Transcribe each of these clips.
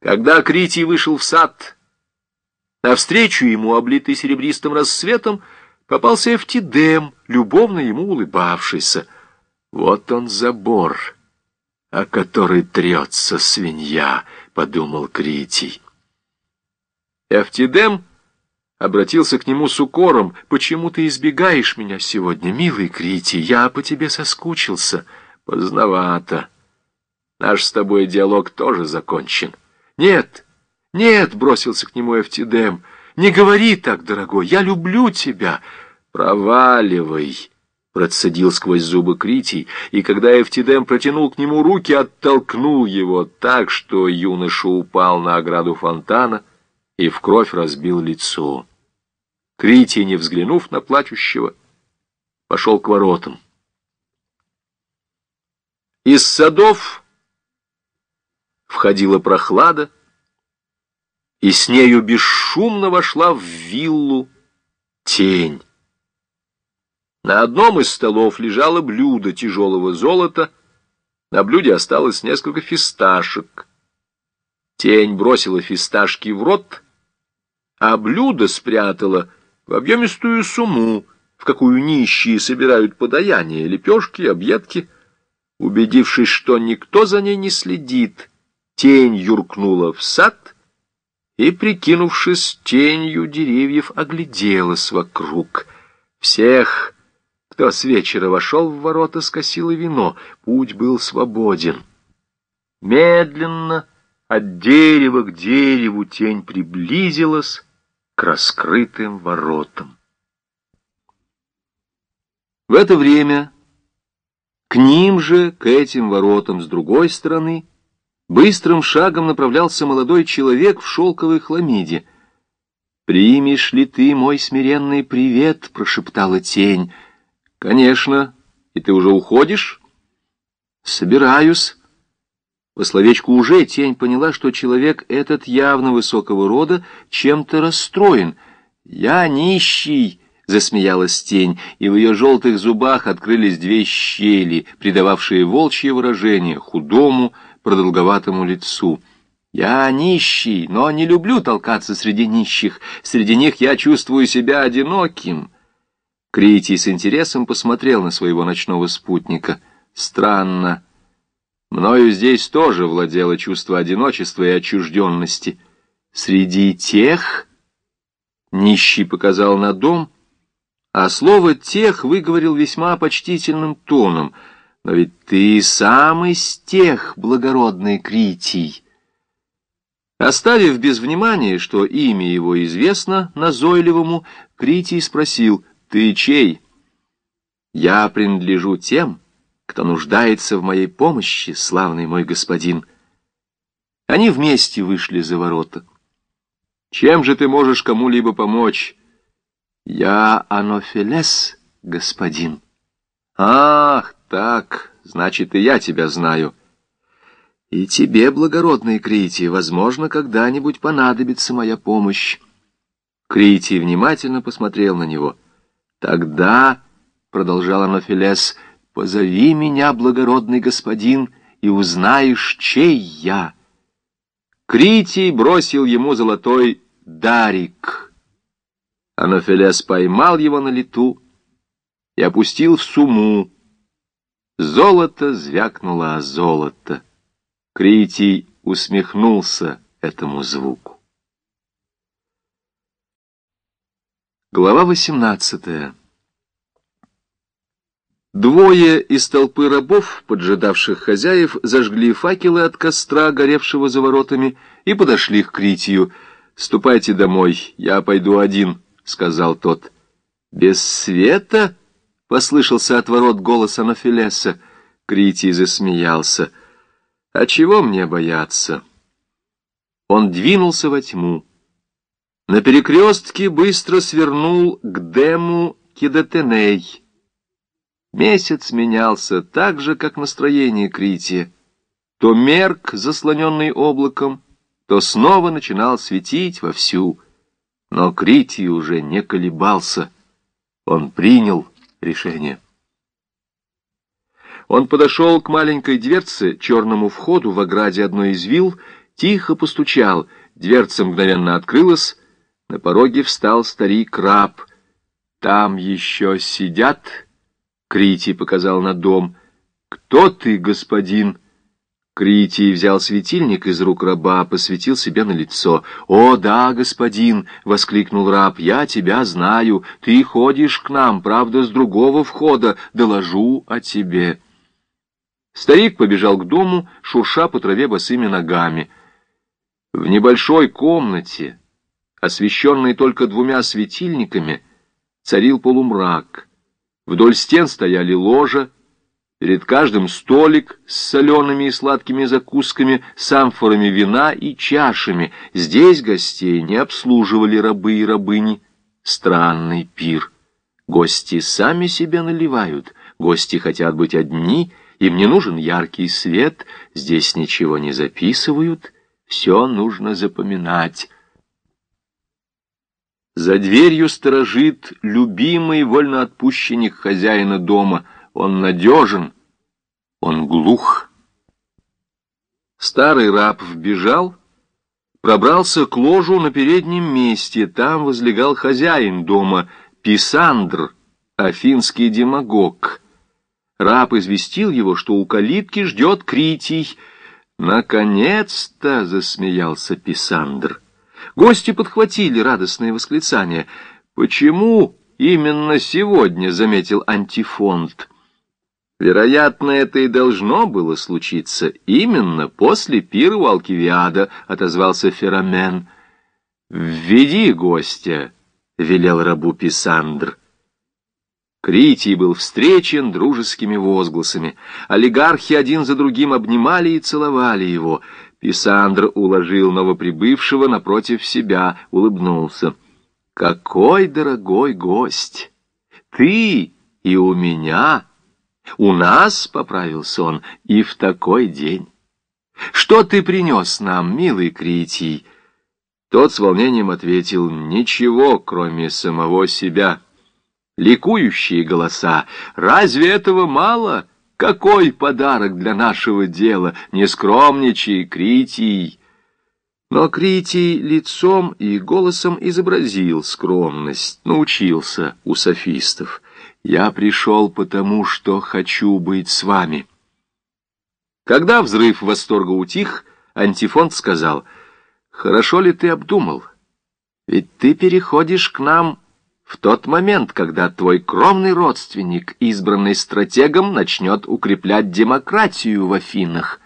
Когда Критий вышел в сад, навстречу ему, облитый серебристым рассветом, попался Эфтидем, любовно ему улыбавшийся. Вот он забор, о который трется свинья, — подумал Критий. Эфтидем обратился к нему с укором. «Почему ты избегаешь меня сегодня, милый Критий? Я по тебе соскучился. Поздновато. Наш с тобой диалог тоже закончен». «Нет, нет!» — бросился к нему Эфтидем. «Не говори так, дорогой, я люблю тебя!» «Проваливай!» — процедил сквозь зубы Критий, и когда Эфтидем протянул к нему руки, оттолкнул его так, что юноша упал на ограду фонтана и в кровь разбил лицо. Критий, не взглянув на плачущего, пошел к воротам. Из садов входила прохлада, и с нею бесшумно вошла в виллу тень. На одном из столов лежало блюдо тяжелого золота, на блюде осталось несколько фисташек. Тень бросила фисташки в рот, а блюдо спрятала в объемистую сумму, в какую нищие собирают подаяние, лепешки, объедки. Убедившись, что никто за ней не следит, Тень юркнула в сад и, прикинувшись тенью деревьев, огляделась вокруг. Всех, кто с вечера вошел в ворота, скосило вино. Путь был свободен. Медленно от дерева к дереву тень приблизилась к раскрытым воротам. В это время к ним же, к этим воротам с другой стороны, Быстрым шагом направлялся молодой человек в шелковой хламиде. «Примешь ли ты мой смиренный привет?» — прошептала тень. «Конечно. И ты уже уходишь?» «Собираюсь». По словечку «уже» тень поняла, что человек этот явно высокого рода чем-то расстроен. «Я нищий!» — засмеялась тень, и в ее желтых зубах открылись две щели, придававшие волчье выражение худому, продолговатому лицу. «Я нищий, но не люблю толкаться среди нищих. Среди них я чувствую себя одиноким». Критий с интересом посмотрел на своего ночного спутника. «Странно. Мною здесь тоже владело чувство одиночества и отчужденности. Среди тех...» Нищий показал на дом, а слово «тех» выговорил весьма почтительным тоном — но ведь ты сам из тех, благородный Критий. Оставив без внимания, что имя его известно назойливому, Критий спросил, «Ты чей?» «Я принадлежу тем, кто нуждается в моей помощи, славный мой господин». Они вместе вышли за ворота. «Чем же ты можешь кому-либо помочь?» «Я Анофелес, господин». «Ах, так, значит, и я тебя знаю. И тебе, благородный Критий, возможно, когда-нибудь понадобится моя помощь. Критий внимательно посмотрел на него. Тогда, — продолжал Анофилес, — позови меня, благородный господин, и узнаешь, чей я. Критий бросил ему золотой дарик. Анофилес поймал его на лету и опустил в сумму, Золото звякнуло о золото. Критий усмехнулся этому звуку. Глава восемнадцатая. Двое из толпы рабов, поджидавших хозяев, зажгли факелы от костра, горевшего за воротами, и подошли к Критию. «Ступайте домой, я пойду один», — сказал тот. «Без света?» Послышался от ворот голос Анафилеса. Критий засмеялся. «А чего мне бояться?» Он двинулся во тьму. На перекрестке быстро свернул к Дему Кидатеней. Месяц менялся так же, как настроение Крития. То мерк, заслоненный облаком, то снова начинал светить вовсю. Но Критий уже не колебался. Он принял решение. Он подошел к маленькой дверце, черному входу в ограде одной из вилл, тихо постучал, дверца мгновенно открылась, на пороге встал старик раб. «Там еще сидят?» — Критий показал на дом. «Кто ты, господин?» Критий взял светильник из рук раба, посветил себе на лицо. «О, да, господин!» — воскликнул раб. «Я тебя знаю. Ты ходишь к нам, правда, с другого входа. Доложу о тебе». Старик побежал к дому, шурша по траве босыми ногами. В небольшой комнате, освещенной только двумя светильниками, царил полумрак. Вдоль стен стояли ложа, Перед каждым столик с солеными и сладкими закусками, с амфорами вина и чашами. Здесь гостей не обслуживали рабы и рабыни. Странный пир. Гости сами себе наливают. Гости хотят быть одни, им не нужен яркий свет. Здесь ничего не записывают. Все нужно запоминать. За дверью сторожит любимый вольноотпущенник хозяина дома — он надежен, он глух. Старый раб вбежал, пробрался к ложу на переднем месте. Там возлегал хозяин дома, Писандр, афинский демагог. Раб известил его, что у калитки ждет Критий. «Наконец-то!» — засмеялся Писандр. Гости подхватили радостное восклицание. «Почему именно сегодня?» — заметил антифонд. Вероятно, это и должно было случиться именно после пира у Алкивиада, отозвался Феромен. «Введи гостя», — велел рабу Писандр. Критий был встречен дружескими возгласами. Олигархи один за другим обнимали и целовали его. Писандр уложил новоприбывшего напротив себя, улыбнулся. «Какой дорогой гость! Ты и у меня!» У нас, — поправился он, — и в такой день. Что ты принес нам, милый Критий? Тот с волнением ответил, ничего, кроме самого себя. Ликующие голоса, разве этого мало? Какой подарок для нашего дела, не скромничай, Критий. Но Критий лицом и голосом изобразил скромность, научился у софистов. Я пришел потому, что хочу быть с вами. Когда взрыв восторга утих, Антифонд сказал, «Хорошо ли ты обдумал? Ведь ты переходишь к нам в тот момент, когда твой кровный родственник, избранный стратегом, начнет укреплять демократию в Афинах».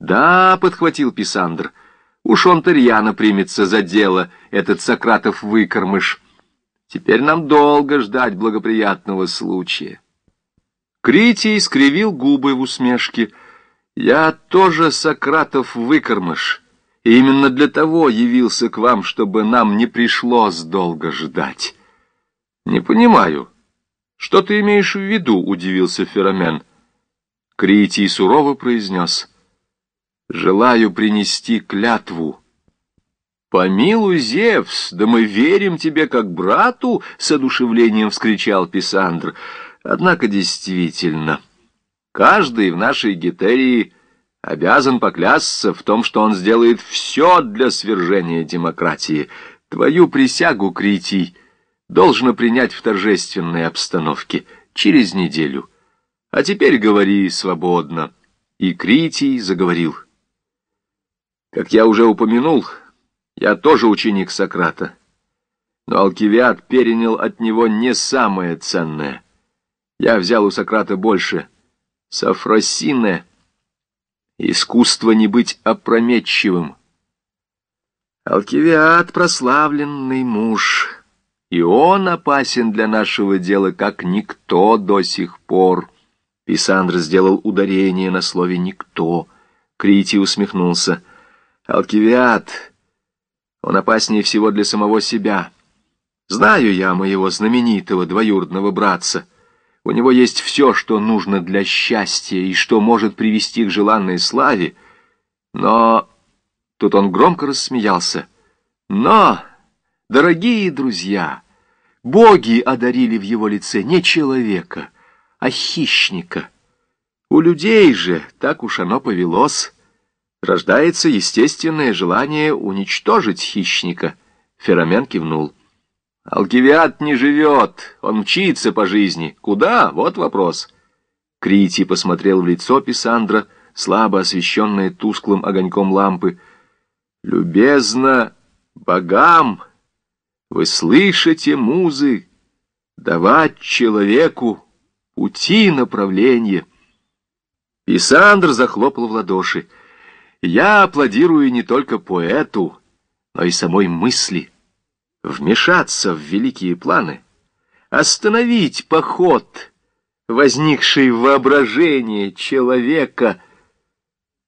«Да», — подхватил Писандр, — «уж он-то примется за дело, этот Сократов выкормыш». Теперь нам долго ждать благоприятного случая. Критий скривил губы в усмешке. Я тоже Сократов выкормыш, и именно для того явился к вам, чтобы нам не пришлось долго ждать. Не понимаю, что ты имеешь в виду, удивился Феромен. Критий сурово произнес. Желаю принести клятву «Помилуй, Зевс, да мы верим тебе как брату!» — с одушевлением вскричал Писандр. «Однако действительно, каждый в нашей гетерии обязан поклясться в том, что он сделает все для свержения демократии. Твою присягу, Критий, должно принять в торжественной обстановке через неделю. А теперь говори свободно». И Критий заговорил. «Как я уже упомянул...» Я тоже ученик Сократа. Но Алкивиад перенял от него не самое ценное. Я взял у Сократа больше. Сафросине. Искусство не быть опрометчивым. Алкивиад — прославленный муж, и он опасен для нашего дела, как никто до сих пор. Писандр сделал ударение на слове «никто». Критий усмехнулся. Алкивиад он опаснее всего для самого себя. Знаю я моего знаменитого двоюродного братца. У него есть все, что нужно для счастья и что может привести к желанной славе. Но... Тут он громко рассмеялся. Но, дорогие друзья, боги одарили в его лице не человека, а хищника. У людей же так уж оно повелось. Рождается естественное желание уничтожить хищника. Феромен кивнул. Алкивиад не живет, он мчится по жизни. Куда? Вот вопрос. Крити посмотрел в лицо Писандра, слабо освещенное тусклым огоньком лампы. «Любезно богам, вы слышите, музы, давать человеку пути направления». Писандр захлопал в ладоши. «Я аплодирую не только поэту, но и самой мысли» вмешаться в великие планы, остановить поход, возникший в воображении человека —